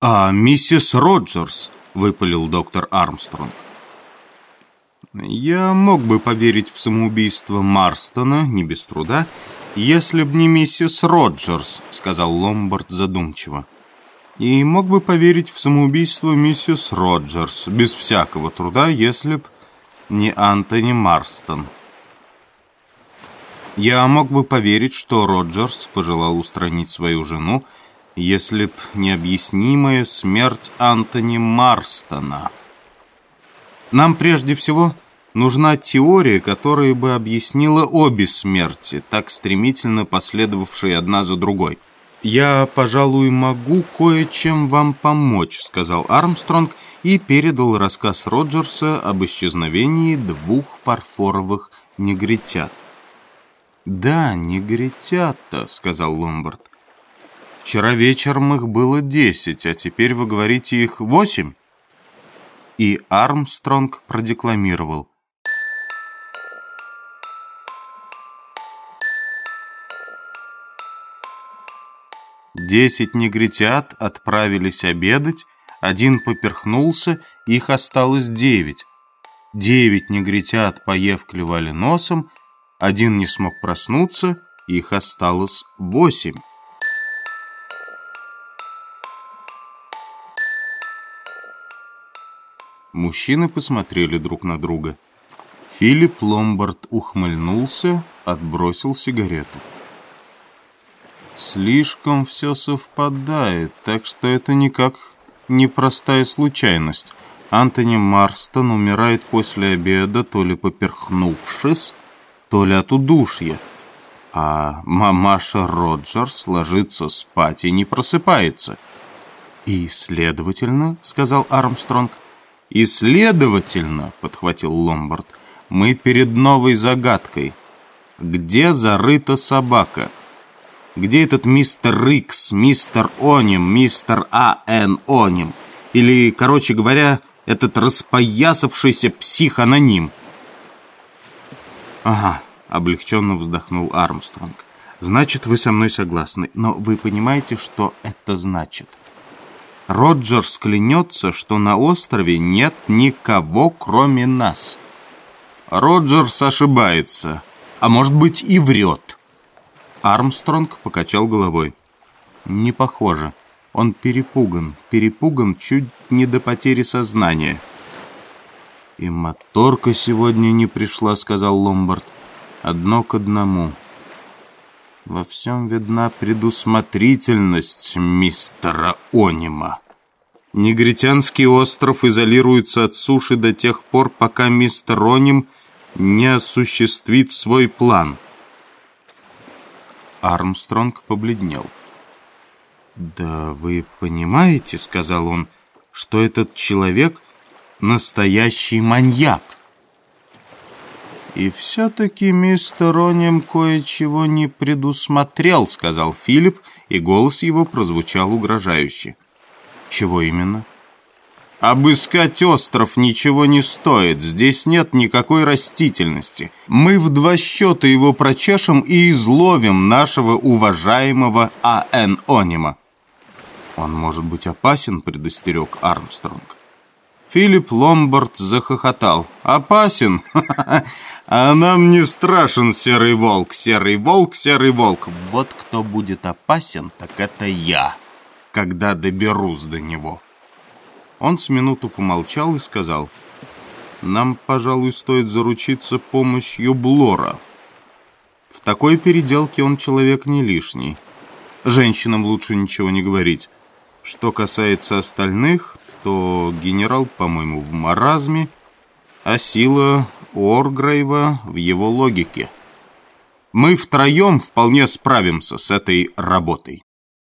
«А миссис Роджерс?» — выпалил доктор Армстронг. «Я мог бы поверить в самоубийство Марстона, не без труда, если б не миссис Роджерс», — сказал Ломбард задумчиво. «И мог бы поверить в самоубийство миссис Роджерс, без всякого труда, если б не Антони Марстон». Я мог бы поверить, что Роджерс пожелал устранить свою жену, если б необъяснимая смерть Антони Марстона. Нам прежде всего нужна теория, которая бы объяснила обе смерти, так стремительно последовавшие одна за другой. «Я, пожалуй, могу кое-чем вам помочь», — сказал Армстронг и передал рассказ Роджерса об исчезновении двух фарфоровых негритят. «Да, негритята», — сказал Ломбард. Вчера вечером их было десять, а теперь вы говорите их восемь?» И Армстронг продекламировал. Десять негритят отправились обедать, один поперхнулся, их осталось девять. Девять негритят, поев, клевали носом, один не смог проснуться, их осталось восемь. Мужчины посмотрели друг на друга. Филипп Ломбард ухмыльнулся, отбросил сигарету. Слишком все совпадает, так что это никак не простая случайность. Антони Марстон умирает после обеда, то ли поперхнувшись, то ли от удушья. А мамаша Роджерс ложится спать и не просыпается. «И, следовательно, — сказал Армстронг, — «И, следовательно, — подхватил Ломбард, — мы перед новой загадкой. Где зарыта собака? Где этот мистер Рикс, мистер Оним, мистер А.Н. Оним? Или, короче говоря, этот распоясавшийся псих-аноним?» «Ага», — облегченно вздохнул Армстронг. «Значит, вы со мной согласны, но вы понимаете, что это значит?» Роджерс клянется, что на острове нет никого, кроме нас. Роджерс ошибается, а может быть и врет. Армстронг покачал головой. Не похоже. Он перепуган, перепуган чуть не до потери сознания. «И моторка сегодня не пришла», — сказал Ломбард. «Одно к одному». Во всем видна предусмотрительность мистера Онима. Негритянский остров изолируется от суши до тех пор, пока мистер Оним не осуществит свой план. Армстронг побледнел. «Да вы понимаете, — сказал он, — что этот человек — настоящий маньяк. «И все-таки мистер Онем кое-чего не предусмотрел», — сказал Филипп, и голос его прозвучал угрожающе. «Чего именно?» «Обыскать остров ничего не стоит, здесь нет никакой растительности. Мы в два счета его прочешем и изловим нашего уважаемого А.Н. Онима». «Он может быть опасен», — предостерег Армстронг. Филипп Ломбард захохотал. «Опасен? А нам не страшен серый волк, серый волк, серый волк. Вот кто будет опасен, так это я, когда доберусь до него». Он с минуту помолчал и сказал, «Нам, пожалуй, стоит заручиться помощью Блора. В такой переделке он человек не лишний. Женщинам лучше ничего не говорить. Что касается остальных, то генерал, по-моему, в маразме, а сила Оргрейва в его логике. Мы втроем вполне справимся с этой работой.